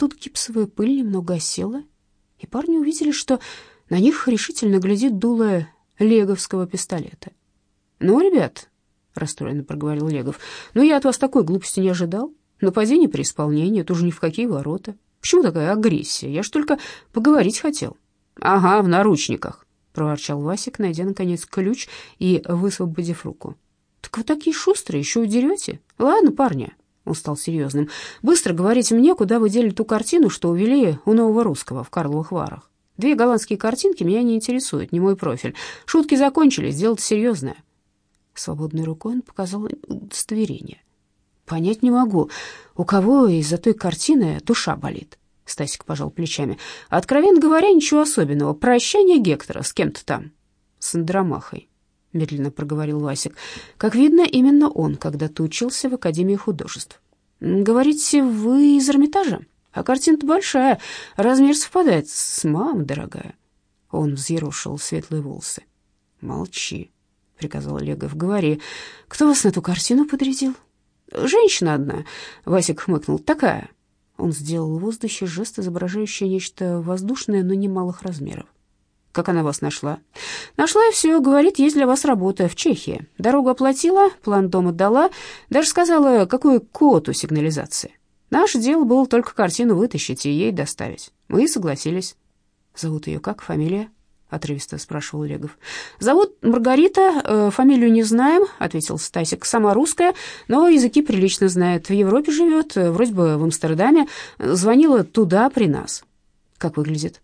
тут гипсовая пыль немного осела, и парни увидели, что на них решительно глядит дуло леговского пистолета. «Ну, ребят», — расстроенно проговорил Легов, — «ну я от вас такой глупости не ожидал. Нападение при исполнении, это уже ни в какие ворота. Почему такая агрессия? Я ж только поговорить хотел». «Ага, в наручниках», — проворчал Васик, найдя, наконец, ключ и высвободив руку. «Так вы такие шустрые, еще удерете? Ладно, парни». Он стал серьезным. «Быстро говорите мне, куда вы дели ту картину, что увели у нового русского в Карловых Варах. Две голландские картинки меня не интересуют, не мой профиль. Шутки закончились, дело-то серьезное». Свободной рукой он показал удостоверение. «Понять не могу, у кого из-за той картины душа болит?» Стасик пожал плечами. «Откровенно говоря, ничего особенного. Прощание Гектора с кем-то там. С Андромахой. — медленно проговорил Васик. «Как видно, именно он когда-то учился в Академии художеств. Говорите, вы из Эрмитажа? А картина-то большая, размер совпадает с мамой, дорогая». Он взъерошил светлые волосы. «Молчи», — приказал Легов. «Говори, кто вас на ту картину подрядил?» «Женщина одна», — Васик хмыкнул. «Такая». Он сделал в воздухе жест, изображающий нечто воздушное, но немалых размеров. Как она вас нашла? Нашла и все, говорит, есть для вас работа в Чехии. Дорогу оплатила, план дома дала, даже сказала, какой код у сигнализации. Наше дело было только картину вытащить и ей доставить. Мы согласились. Зовут ее как, фамилия? отрывисто спрашивал Легов. «Зовут Маргарита, э, фамилию не знаем», — ответил Стасик. «Сама русская, но языки прилично знает. В Европе живет, э, вроде бы в Амстердаме. Звонила туда при нас». «Как выглядит?»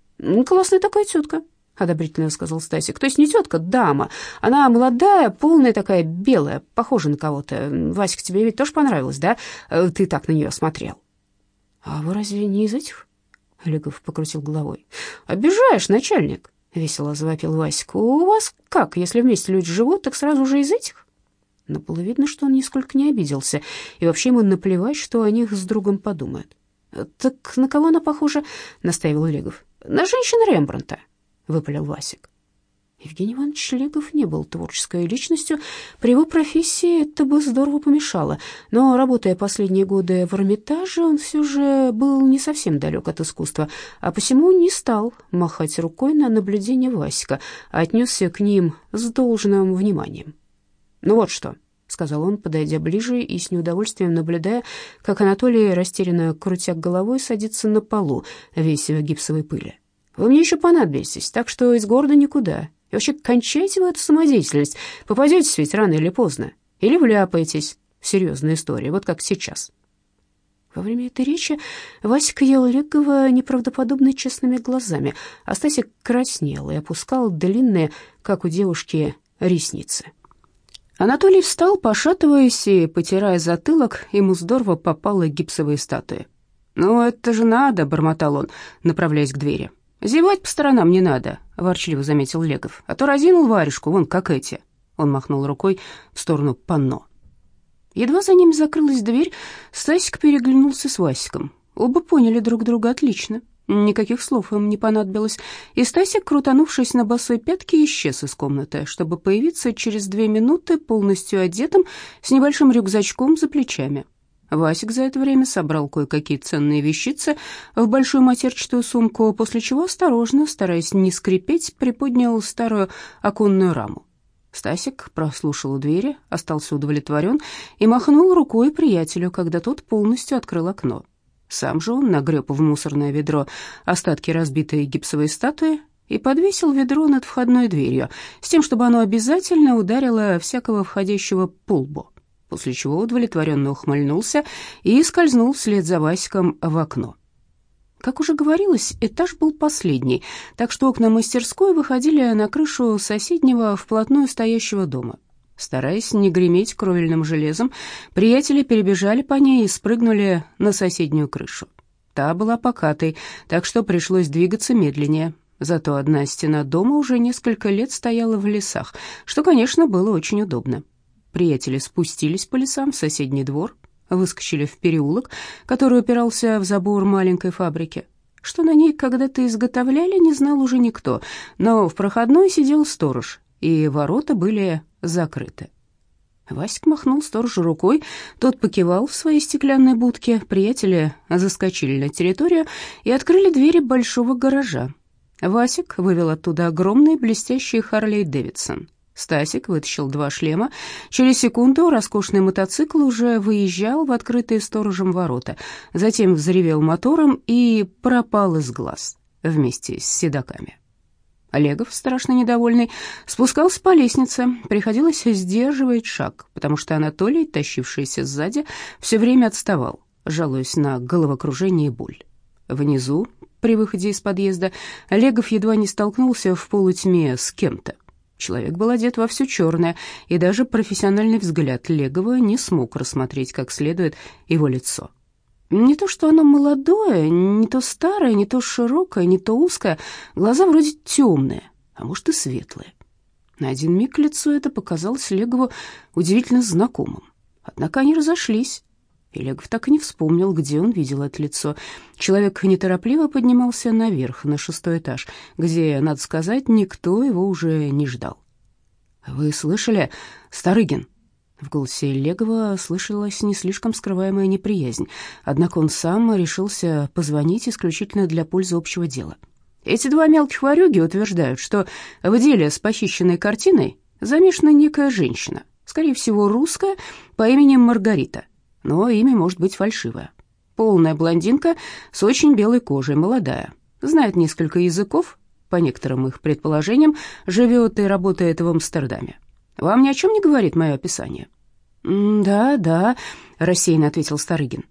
«Классная такая тетка», — одобрительно сказал Стасик. «То есть не тетка, дама. Она молодая, полная такая, белая, похожа на кого-то. Васька, тебе ведь тоже понравилось, да? Э, ты так на нее смотрел». «А вы разве не из этих?» — Олегов покрутил головой. «Обижаешь, начальник», — весело завопил Васька. «У вас как, если вместе люди живут, так сразу же из этих?» Но было видно, что он нисколько не обиделся, и вообще ему наплевать, что о них с другом подумают. «Так на кого она похожа?» — настаивал Олегов. «На женщину Рембранта». — выпалил Васик. Евгений Иванович Легов не был творческой личностью. При его профессии это бы здорово помешало. Но, работая последние годы в Эрмитаже, он все же был не совсем далек от искусства, а посему не стал махать рукой на наблюдение Васика, а отнесся к ним с должным вниманием. «Ну вот что», — сказал он, подойдя ближе и с неудовольствием наблюдая, как Анатолий, растерянно крутя головой, садится на полу, весь в гипсовой пыли. Вы мне еще понадобитесь, так что из города никуда. И вообще кончайте вы эту самодеятельность. Попадетесь ведь рано или поздно. Или вляпаетесь в серьезные истории, вот как сейчас». Во время этой речи Васик ел Легова неправдоподобно честными глазами, а Стасик краснел и опускал длинные, как у девушки, ресницы. Анатолий встал, пошатываясь и потирая затылок, ему здорово попало гипсовые статуи. «Ну, это же надо», — бормотал он, направляясь к двери. «Зевать по сторонам не надо», — ворчливо заметил Легов. «А то разинул варежку, вон как эти». Он махнул рукой в сторону панно. Едва за ними закрылась дверь, Стасик переглянулся с Васиком. Оба поняли друг друга отлично. Никаких слов им не понадобилось, и Стасик, крутанувшись на босой пятке, исчез из комнаты, чтобы появиться через две минуты полностью одетым, с небольшим рюкзачком за плечами. Васик за это время собрал кое-какие ценные вещицы в большую матерчатую сумку, после чего осторожно, стараясь не скрипеть, приподнял старую оконную раму. Стасик прослушал у двери, остался удовлетворен и махнул рукой приятелю, когда тот полностью открыл окно. Сам же он нагреб в мусорное ведро остатки разбитой гипсовой статуи и подвесил ведро над входной дверью, с тем, чтобы оно обязательно ударило всякого входящего по лбу после чего удовлетворенно ухмыльнулся и скользнул вслед за Васиком в окно. Как уже говорилось, этаж был последний, так что окна мастерской выходили на крышу соседнего вплотную стоящего дома. Стараясь не греметь кровельным железом, приятели перебежали по ней и спрыгнули на соседнюю крышу. Та была покатой, так что пришлось двигаться медленнее. Зато одна стена дома уже несколько лет стояла в лесах, что, конечно, было очень удобно. Приятели спустились по лесам в соседний двор, выскочили в переулок, который упирался в забор маленькой фабрики. Что на ней когда-то изготовляли, не знал уже никто, но в проходной сидел сторож, и ворота были закрыты. Васик махнул сторожу рукой, тот покивал в своей стеклянной будке, приятели заскочили на территорию и открыли двери большого гаража. Васик вывел оттуда огромный блестящий Харлей Дэвидсон. Стасик вытащил два шлема. Через секунду роскошный мотоцикл уже выезжал в открытые сторожем ворота, затем взревел мотором и пропал из глаз вместе с седаками. Олегов, страшно недовольный, спускался по лестнице. Приходилось сдерживать шаг, потому что Анатолий, тащившийся сзади, все время отставал, жалуясь на головокружение и боль. Внизу, при выходе из подъезда, Олегов едва не столкнулся в полутьме с кем-то. Человек был одет во все черное, и даже профессиональный взгляд Легова не смог рассмотреть как следует его лицо. Не то, что оно молодое, не то старое, не то широкое, не то узкое, глаза вроде темные, а может и светлые. На один миг лицо это показалось Легову удивительно знакомым. Однако они разошлись, и Легов так и не вспомнил, где он видел это лицо. Человек неторопливо поднимался наверх, на шестой этаж, где, надо сказать, никто его уже не ждал. «Вы слышали, Старыгин?» В голосе Легова слышалась не слишком скрываемая неприязнь, однако он сам решился позвонить исключительно для пользы общего дела. Эти два мелких ворюги утверждают, что в деле с похищенной картиной замешана некая женщина, скорее всего, русская, по имени Маргарита, но имя может быть фальшивое. Полная блондинка с очень белой кожей, молодая, знает несколько языков, по некоторым их предположениям, живет и работает в Амстердаме. Вам ни о чем не говорит мое описание?» «Да, да», — рассеянно ответил Старыгин.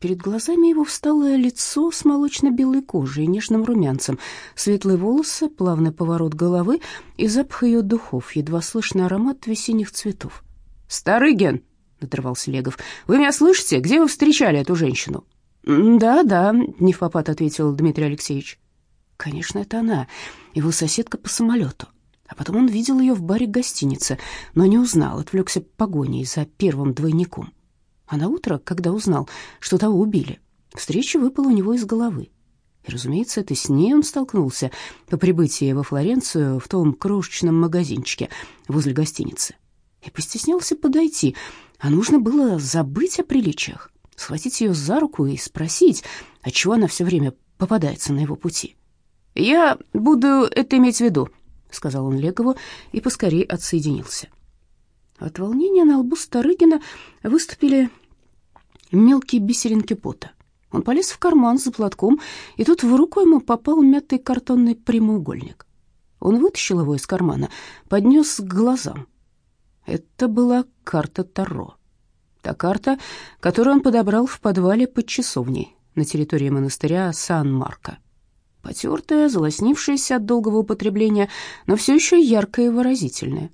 Перед глазами его встало лицо с молочно-белой кожей и нежным румянцем, светлые волосы, плавный поворот головы и запах ее духов, едва слышный аромат весенних цветов. «Старыгин!» — надрывался Легов. «Вы меня слышите? Где вы встречали эту женщину?» «Да, да», — не в попад ответил Дмитрий Алексеевич. «Конечно, это она, его соседка по самолету. А потом он видел ее в баре гостиницы, но не узнал, отвлекся погоней за первым двойником. А на утро, когда узнал, что того убили, встреча выпала у него из головы. И, разумеется, это с ней он столкнулся по прибытии во Флоренцию в том крошечном магазинчике возле гостиницы. И постеснялся подойти, а нужно было забыть о приличиях, схватить ее за руку и спросить, отчего она все время попадается на его пути. «Я буду это иметь в виду», — сказал он Легову и поскорее отсоединился. От волнения на лбу Старыгина выступили мелкие бисеринки пота. Он полез в карман за платком, и тут в руку ему попал мятый картонный прямоугольник. Он вытащил его из кармана, поднес к глазам. Это была карта Таро. Та карта, которую он подобрал в подвале под часовней на территории монастыря Сан-Марко потертая, залоснившаяся от долгого употребления, но все еще яркая и выразительная.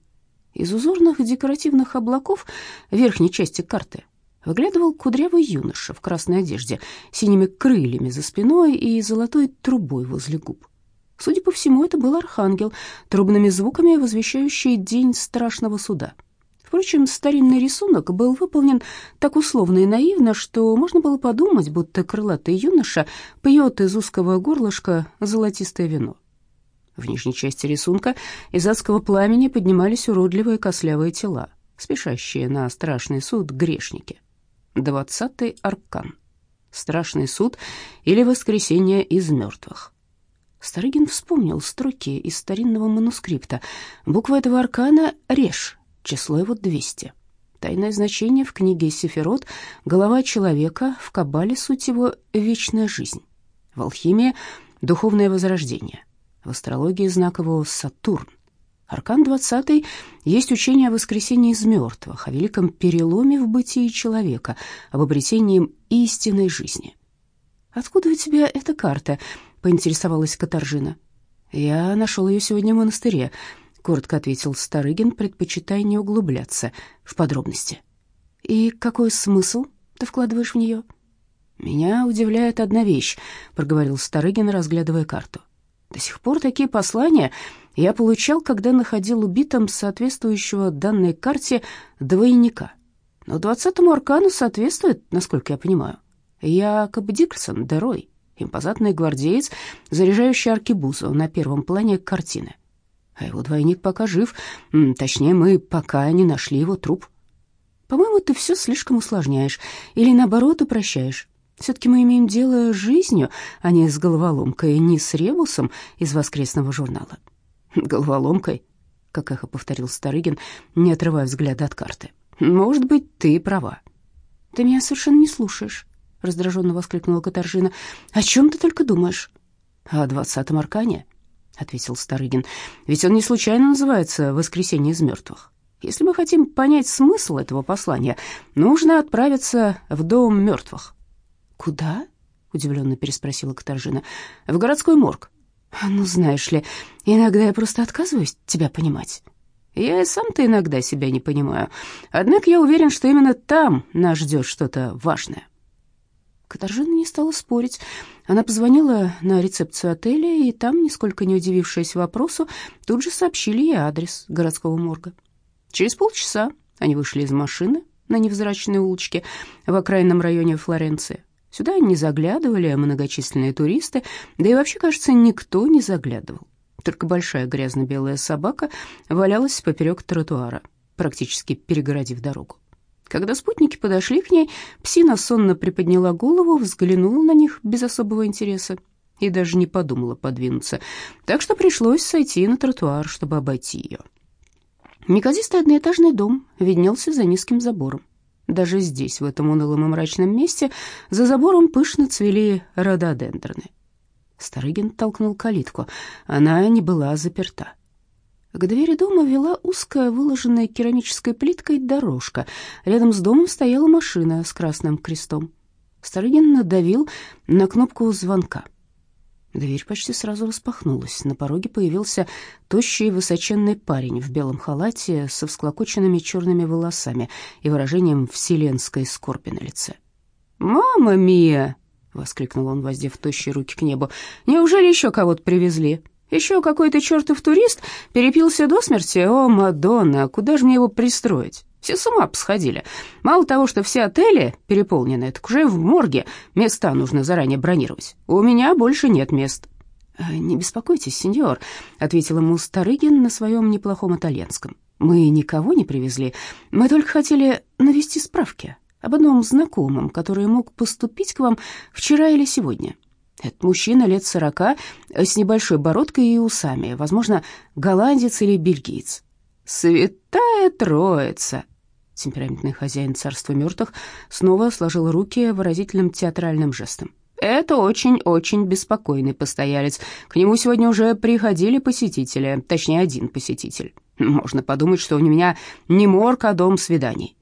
Из узорных декоративных облаков верхней части карты выглядывал кудрявый юноша в красной одежде, синими крыльями за спиной и золотой трубой возле губ. Судя по всему, это был архангел, трубными звуками возвещающий день страшного суда. Впрочем, старинный рисунок был выполнен так условно и наивно, что можно было подумать, будто крылатый юноша пьет из узкого горлышка золотистое вино. В нижней части рисунка из адского пламени поднимались уродливые кослявые тела, спешащие на страшный суд грешники. Двадцатый аркан. Страшный суд или воскресение из мертвых. Старыгин вспомнил строки из старинного манускрипта. Буква этого аркана — режь, число его 200. Тайное значение в книге Сефирот — голова человека, в Кабале суть его — вечная жизнь. В алхимии — духовное возрождение. В астрологии знак его — Сатурн. Аркан 20 есть учение о воскресении из мертвых, о великом переломе в бытии человека, об обретении истинной жизни. «Откуда у тебя эта карта?» — поинтересовалась Катаржина. «Я нашел ее сегодня в монастыре», коротко ответил Старыгин, предпочитая не углубляться в подробности. И какой смысл ты вкладываешь в нее? Меня удивляет одна вещь, проговорил Старыгин, разглядывая карту. До сих пор такие послания я получал, когда находил убитым соответствующего данной карте двойника. Но двадцатому аркану соответствует, насколько я понимаю. Якоб Диксон, Дерой, импозантный гвардеец, заряжающий аркебузу на первом плане картины а его двойник пока жив. Точнее, мы пока не нашли его труп. По-моему, ты все слишком усложняешь или, наоборот, упрощаешь. Все-таки мы имеем дело с жизнью, а не с головоломкой, не с ребусом из воскресного журнала». «Головоломкой?» — как эхо повторил Старыгин, не отрывая взгляда от карты. «Может быть, ты права». «Ты меня совершенно не слушаешь», — раздраженно воскликнула Катаржина. «О чем ты только думаешь?» «О двадцатом аркане», — ответил Старыгин. «Ведь он не случайно называется «Воскресенье из мертвых». Если мы хотим понять смысл этого послания, нужно отправиться в дом мертвых». «Куда?» — удивленно переспросила Катаржина. «В городской морг». «Ну, знаешь ли, иногда я просто отказываюсь тебя понимать». «Я и сам-то иногда себя не понимаю. Однако я уверен, что именно там нас ждет что-то важное». Катаржина не стала спорить. Она позвонила на рецепцию отеля, и там, нисколько не удивившись вопросу, тут же сообщили ей адрес городского морга. Через полчаса они вышли из машины на невзрачной улочке в окраинном районе Флоренции. Сюда не заглядывали многочисленные туристы, да и вообще, кажется, никто не заглядывал. Только большая грязно-белая собака валялась поперек тротуара, практически перегородив дорогу. Когда спутники подошли к ней, псина сонно приподняла голову, взглянула на них без особого интереса и даже не подумала подвинуться, так что пришлось сойти на тротуар, чтобы обойти ее. Неказистый одноэтажный дом виднелся за низким забором. Даже здесь, в этом унылом и мрачном месте, за забором пышно цвели рододендроны. Старыгин толкнул калитку. Она не была заперта. К двери дома вела узкая, выложенная керамической плиткой дорожка. Рядом с домом стояла машина с красным крестом. Старыгин надавил на кнопку звонка. Дверь почти сразу распахнулась. На пороге появился тощий высоченный парень в белом халате со всклокоченными черными волосами и выражением вселенской скорби на лице. «Мама мия!» — воскликнул он, воздев тощие руки к небу. «Неужели еще кого-то привезли?» Еще какой-то чертов турист перепился до смерти. О, Мадонна, куда же мне его пристроить? Все с ума посходили. Мало того, что все отели переполнены, так уже в морге места нужно заранее бронировать. У меня больше нет мест». «Э, «Не беспокойтесь, сеньор», — ответил ему Старыгин на своем неплохом итальянском. «Мы никого не привезли. Мы только хотели навести справки об одном знакомом, который мог поступить к вам вчера или сегодня. Этот мужчина лет сорока, с небольшой бородкой и усами, возможно, голландец или бельгиец. «Святая Троица!» Темпераментный хозяин царства мертвых снова сложил руки выразительным театральным жестом. «Это очень-очень беспокойный постоялец. К нему сегодня уже приходили посетители, точнее, один посетитель. Можно подумать, что у меня не морг, а дом свиданий».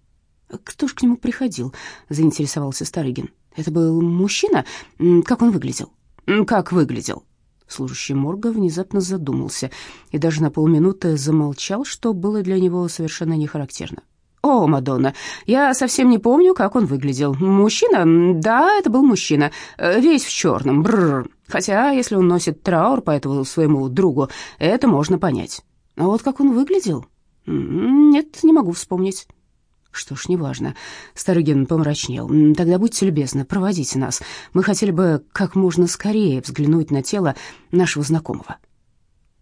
«Кто ж к нему приходил?» — заинтересовался Старыгин. Это был мужчина? Как он выглядел? Как выглядел? Служащий морга внезапно задумался и даже на полминуты замолчал, что было для него совершенно не характерно. «О, Мадонна, я совсем не помню, как он выглядел. Мужчина? Да, это был мужчина. Э, весь в черном. Бррр. Хотя, если он носит траур по этому своему другу, это можно понять. А вот как он выглядел? Нет, не могу вспомнить». Что ж, неважно. Старыгин помрачнел. Тогда будьте любезны, проводите нас. Мы хотели бы как можно скорее взглянуть на тело нашего знакомого.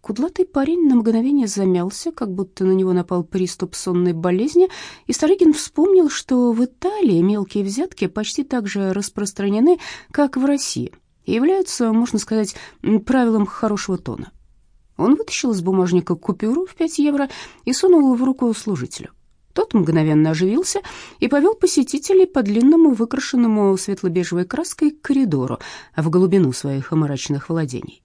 Кудлатый парень на мгновение замялся, как будто на него напал приступ сонной болезни, и Старыгин вспомнил, что в Италии мелкие взятки почти так же распространены, как в России, и являются, можно сказать, правилом хорошего тона. Он вытащил из бумажника купюру в 5 евро и сунул в руку служителю. Тот мгновенно оживился и повел посетителей по длинному, выкрашенному светло-бежевой краской коридору в глубину своих мрачных владений.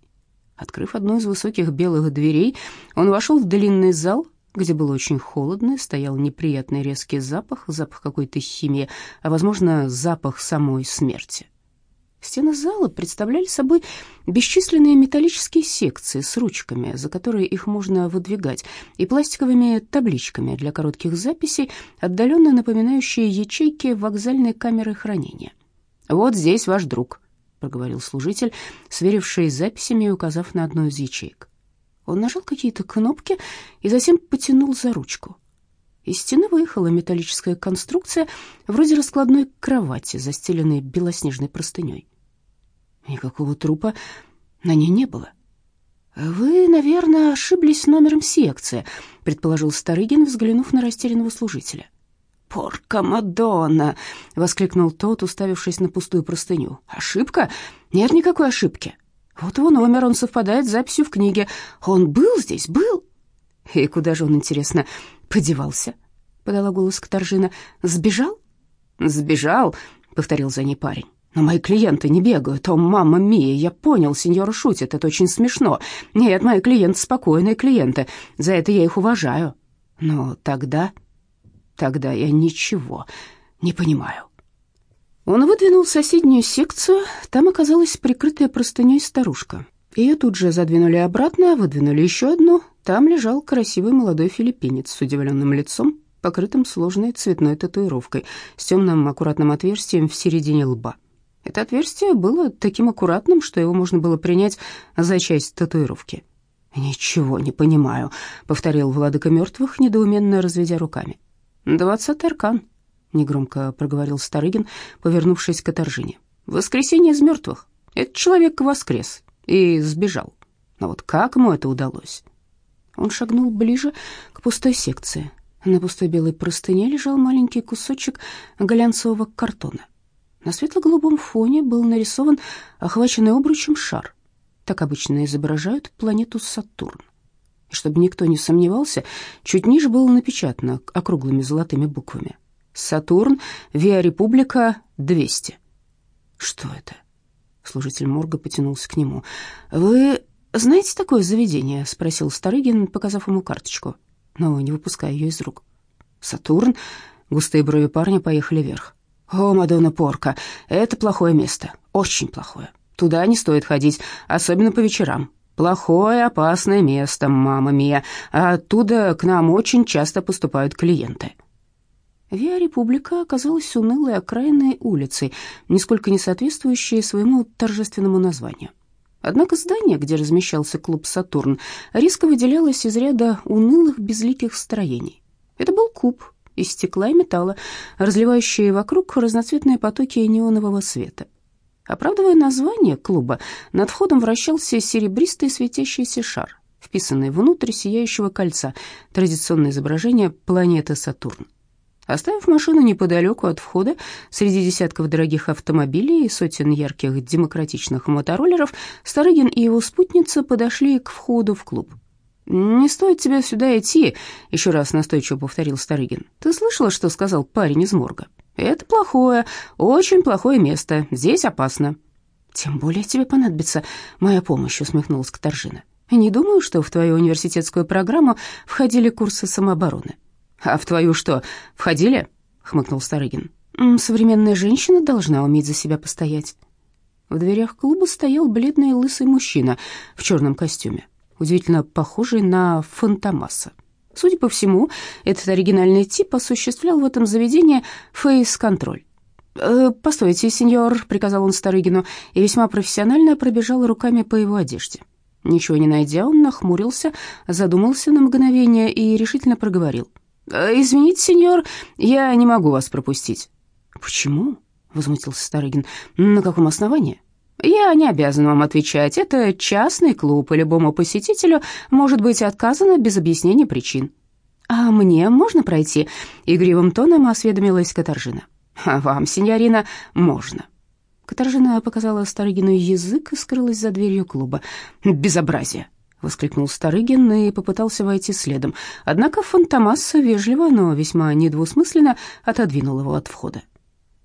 Открыв одну из высоких белых дверей, он вошел в длинный зал, где было очень холодно, стоял неприятный резкий запах, запах какой-то химии, а, возможно, запах самой смерти. Стены зала представляли собой бесчисленные металлические секции с ручками, за которые их можно выдвигать, и пластиковыми табличками для коротких записей, отдаленно напоминающие ячейки вокзальной камеры хранения. «Вот здесь ваш друг», — проговорил служитель, сверивший с записями и указав на одну из ячеек. Он нажал какие-то кнопки и затем потянул за ручку. Из стены выехала металлическая конструкция, вроде раскладной кровати, застеленной белоснежной простыней. Никакого трупа на ней не было. «Вы, наверное, ошиблись номером секции», — предположил Старыгин, взглянув на растерянного служителя. «Порка Мадонна!» — воскликнул тот, уставившись на пустую простыню. «Ошибка? Нет никакой ошибки. Вот его номер, он совпадает с записью в книге. Он был здесь, был!» «И куда же он, интересно, подевался?» — подала голос Катаржина. «Сбежал?» «Сбежал», — повторил за ней парень. «Но мои клиенты не бегают. О, мама Мия, я понял, сеньор шутит, это очень смешно. Нет, мои клиенты спокойные клиенты, за это я их уважаю. Но тогда...» Тогда я ничего не понимаю. Он выдвинул соседнюю секцию, там оказалась прикрытая простыней старушка. Ее тут же задвинули обратно, выдвинули еще одну. Там лежал красивый молодой филиппинец с удивленным лицом, покрытым сложной цветной татуировкой, с темным аккуратным отверстием в середине лба. Это отверстие было таким аккуратным, что его можно было принять за часть татуировки. «Ничего не понимаю», — повторил владыка мертвых, недоуменно разведя руками. «Двадцатый аркан», — негромко проговорил Старыгин, повернувшись к Оторжине. «Воскресенье из мертвых. Этот человек воскрес и сбежал. Но вот как ему это удалось?» Он шагнул ближе к пустой секции. На пустой белой простыне лежал маленький кусочек глянцевого картона. На светло-голубом фоне был нарисован охваченный обручем шар. Так обычно изображают планету Сатурн. И чтобы никто не сомневался, чуть ниже было напечатано округлыми золотыми буквами. «Сатурн, Виа Република, 200». «Что это?» Служитель морга потянулся к нему. «Вы знаете такое заведение?» — спросил Старыгин, показав ему карточку, но не выпуская ее из рук. «Сатурн?» Густые брови парня поехали вверх. «О, Мадонна Порка, это плохое место, очень плохое. Туда не стоит ходить, особенно по вечерам. Плохое, опасное место, мама мия, а оттуда к нам очень часто поступают клиенты». Виа Република оказалась унылой окраинной улицей, нисколько не соответствующей своему торжественному названию. Однако здание, где размещался клуб «Сатурн», резко выделялось из ряда унылых безликих строений. Это был куб из стекла и металла, разливающий вокруг разноцветные потоки неонового света. Оправдывая название клуба, над входом вращался серебристый светящийся шар, вписанный внутрь сияющего кольца, традиционное изображение планеты Сатурн. Оставив машину неподалеку от входа, среди десятков дорогих автомобилей и сотен ярких демократичных мотороллеров, Старыгин и его спутница подошли к входу в клуб. «Не стоит тебе сюда идти», — еще раз настойчиво повторил Старыгин. «Ты слышала, что сказал парень из морга?» Это плохое, очень плохое место. Здесь опасно. Тем более тебе понадобится моя помощь, усмехнулась Катаржина. Не думаю, что в твою университетскую программу входили курсы самообороны. А в твою что, входили? хмыкнул Старыгин. Современная женщина должна уметь за себя постоять. В дверях клуба стоял бледный лысый мужчина в черном костюме, удивительно похожий на Фантомаса. Судя по всему, этот оригинальный тип осуществлял в этом заведении фейс-контроль. «Э, «Постойте, сеньор», — приказал он Старыгину, и весьма профессионально пробежал руками по его одежде. Ничего не найдя, он нахмурился, задумался на мгновение и решительно проговорил. «Э, «Извините, сеньор, я не могу вас пропустить». «Почему?» — возмутился Старыгин. «На каком основании?» «Я не обязан вам отвечать. Это частный клуб, и любому посетителю может быть отказано без объяснения причин». «А мне можно пройти?» — игривым тоном осведомилась Катаржина. «А вам, сеньорина, можно». Катаржина показала Старыгину язык и скрылась за дверью клуба. «Безобразие!» — воскликнул Старыгин и попытался войти следом. Однако Фантомас вежливо, но весьма недвусмысленно отодвинул его от входа.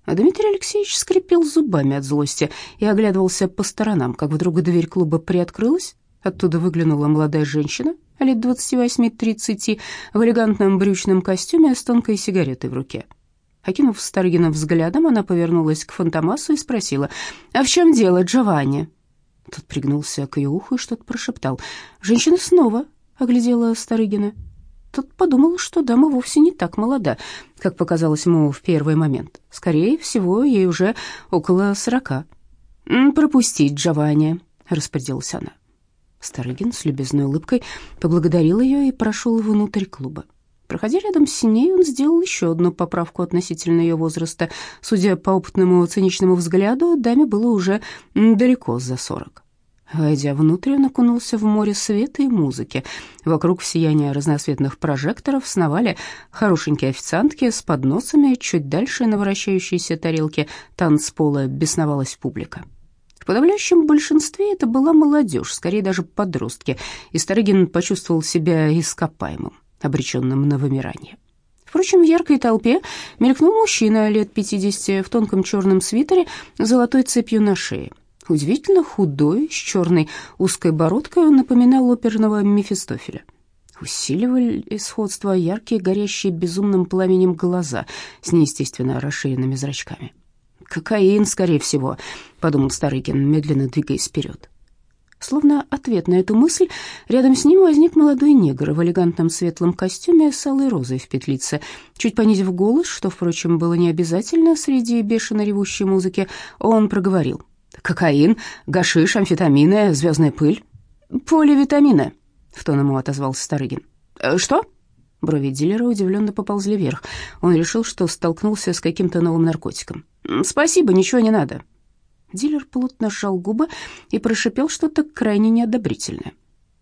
А Дмитрий Алексеевич скрипел зубами от злости и оглядывался по сторонам, как вдруг дверь клуба приоткрылась. Оттуда выглянула молодая женщина, лет двадцати восьми-тридцати, в элегантном брючном костюме с тонкой сигаретой в руке. Окинув Старгина взглядом, она повернулась к Фантомасу и спросила, «А в чем дело, Джованни?» Тот пригнулся к ее уху и что-то прошептал. Женщина снова оглядела Старыгина. Тот подумал, что дама вовсе не так молода, как показалось ему в первый момент. Скорее всего, ей уже около сорока. «Пропустить, Джованни», — распорядилась она. Старыгин с любезной улыбкой поблагодарил ее и прошел внутрь клуба. Проходя рядом с ней, он сделал еще одну поправку относительно ее возраста. Судя по опытному циничному взгляду, даме было уже далеко за сорок. Войдя внутрь, он окунулся в море света и музыки. Вокруг в сиянии разноцветных прожекторов сновали хорошенькие официантки с подносами, чуть дальше на вращающейся тарелке танцпола бесновалась публика. В подавляющем большинстве это была молодежь, скорее даже подростки, и Старыгин почувствовал себя ископаемым, обреченным на вымирание. Впрочем, в яркой толпе мелькнул мужчина лет пятидесяти в тонком черном свитере с золотой цепью на шее. Удивительно худой, с черной узкой бородкой, он напоминал оперного Мефистофеля. Усиливали сходство яркие, горящие безумным пламенем глаза с неестественно расширенными зрачками. «Кокаин, скорее всего», — подумал Старыкин, медленно двигаясь вперед. Словно ответ на эту мысль, рядом с ним возник молодой негр в элегантном светлом костюме с алой розой в петлице. Чуть понизив голос, что, впрочем, было не обязательно среди бешено ревущей музыки, он проговорил — Кокаин, гашиш, амфетамины, звездная пыль. Поливитамины, в тон ему отозвался Старыгин. «Э, что? Брови дилера удивленно поползли вверх. Он решил, что столкнулся с каким-то новым наркотиком. «Спасибо, ничего не надо». Дилер плотно сжал губы и прошипел что-то крайне неодобрительное.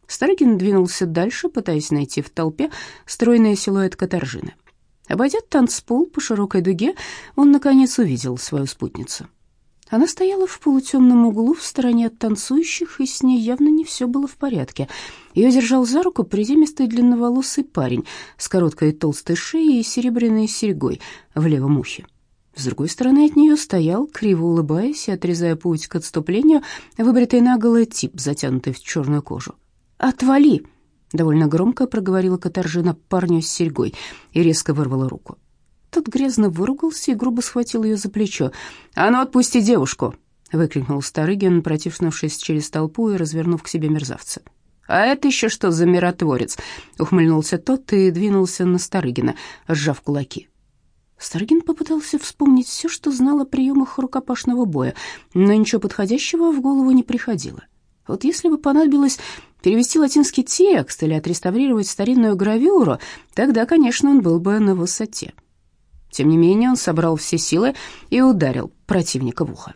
Старыгин двинулся дальше, пытаясь найти в толпе стройный силуэт Катаржины. Обойдя танцпол по широкой дуге, он, наконец, увидел свою спутницу. Она стояла в полутемном углу в стороне от танцующих, и с ней явно не все было в порядке. Ее держал за руку приземистый длинноволосый парень с короткой толстой шеей и серебряной серьгой в левом ухе. С другой стороны от нее стоял, криво улыбаясь и отрезая путь к отступлению, выбритый наголо тип, затянутый в черную кожу. «Отвали!» — довольно громко проговорила Катаржина парню с серьгой и резко вырвала руку. Тот грязно выругался и грубо схватил ее за плечо. «А ну, отпусти девушку!» — выкрикнул Старыгин, протиснувшись через толпу и развернув к себе мерзавца. «А это еще что за миротворец?» — ухмыльнулся тот и двинулся на Старыгина, сжав кулаки. Старыгин попытался вспомнить все, что знал о приемах рукопашного боя, но ничего подходящего в голову не приходило. Вот если бы понадобилось перевести латинский текст или отреставрировать старинную гравюру, тогда, конечно, он был бы на высоте. Тем не менее, он собрал все силы и ударил противника в ухо.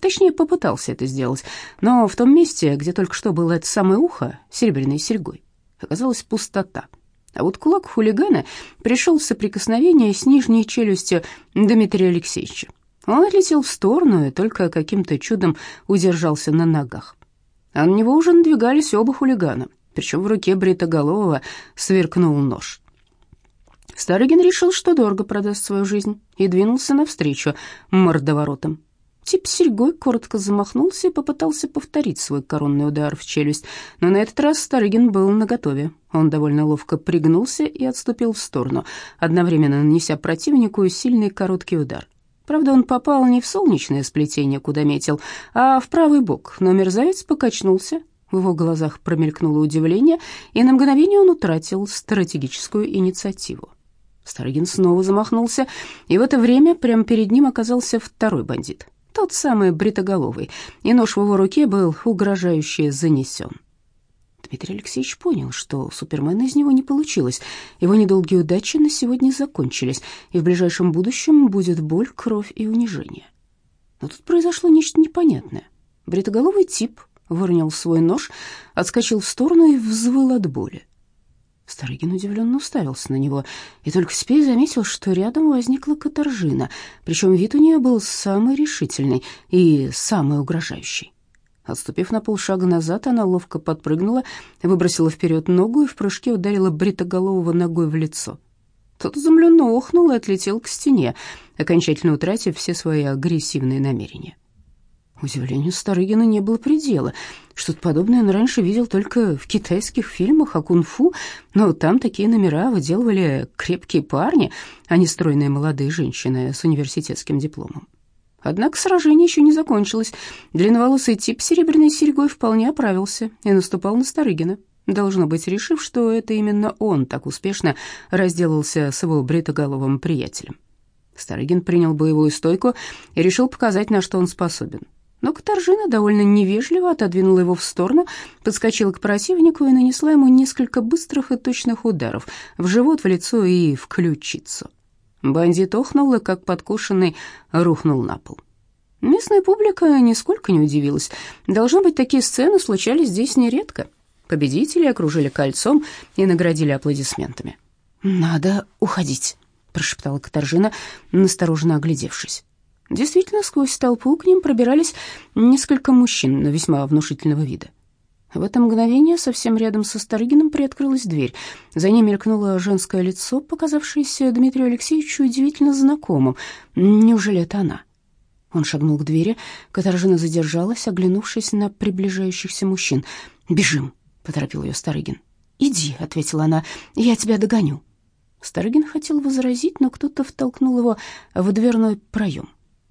Точнее, попытался это сделать, но в том месте, где только что было это самое ухо, серебряной серьгой, оказалась пустота. А вот кулак хулигана пришел в соприкосновение с нижней челюстью Дмитрия Алексеевича. Он отлетел в сторону и только каким-то чудом удержался на ногах. А на него уже надвигались оба хулигана, причем в руке Бритоголового сверкнул нож. Старыгин решил, что дорого продаст свою жизнь, и двинулся навстречу мордоворотам. Тип серьгой коротко замахнулся и попытался повторить свой коронный удар в челюсть, но на этот раз Старыгин был наготове. Он довольно ловко пригнулся и отступил в сторону, одновременно нанеся противнику сильный короткий удар. Правда, он попал не в солнечное сплетение, куда метил, а в правый бок, но мерзавец покачнулся, в его глазах промелькнуло удивление, и на мгновение он утратил стратегическую инициативу. Старыгин снова замахнулся, и в это время прямо перед ним оказался второй бандит, тот самый бритоголовый, и нож в его руке был угрожающе занесен. Дмитрий Алексеевич понял, что Супермена из него не получилось. Его недолгие удачи на сегодня закончились, и в ближайшем будущем будет боль, кровь и унижение. Но тут произошло нечто непонятное. Бритоголовый тип выронил свой нож, отскочил в сторону и взвыл от боли. Старыгин удивленно уставился на него и только теперь заметил, что рядом возникла Катаржина, причем вид у нее был самый решительный и самый угрожающий. Отступив на полшага назад, она ловко подпрыгнула, выбросила вперед ногу и в прыжке ударила бритоголового ногой в лицо. Тот изумленно охнул и отлетел к стене, окончательно утратив все свои агрессивные намерения. Удивлению Старыгина не было предела. Что-то подобное он раньше видел только в китайских фильмах о кунг-фу, но там такие номера выделывали крепкие парни, а не стройные молодые женщины с университетским дипломом. Однако сражение еще не закончилось. Длинноволосый тип с серебряной серьгой вполне оправился и наступал на Старыгина, должно быть, решив, что это именно он так успешно разделался с его бритоголовым приятелем. Старыгин принял боевую стойку и решил показать, на что он способен. Но Катаржина довольно невежливо отодвинула его в сторону, подскочила к противнику и нанесла ему несколько быстрых и точных ударов в живот, в лицо и в ключицу. Бандит охнул и, как подкушенный, рухнул на пол. Местная публика нисколько не удивилась. Должно быть, такие сцены случались здесь нередко. Победители окружили кольцом и наградили аплодисментами. «Надо уходить», — прошептала Катаржина, настороженно оглядевшись. Действительно, сквозь толпу к ним пробирались несколько мужчин, но весьма внушительного вида. В это мгновение совсем рядом со Старыгиным приоткрылась дверь. За ней мелькнуло женское лицо, показавшееся Дмитрию Алексеевичу удивительно знакомым. Неужели это она? Он шагнул к двери. Катаржина задержалась, оглянувшись на приближающихся мужчин. «Бежим!» — поторопил ее Старыгин. «Иди», — ответила она, — «я тебя догоню». Старыгин хотел возразить, но кто-то втолкнул его в дверной проем.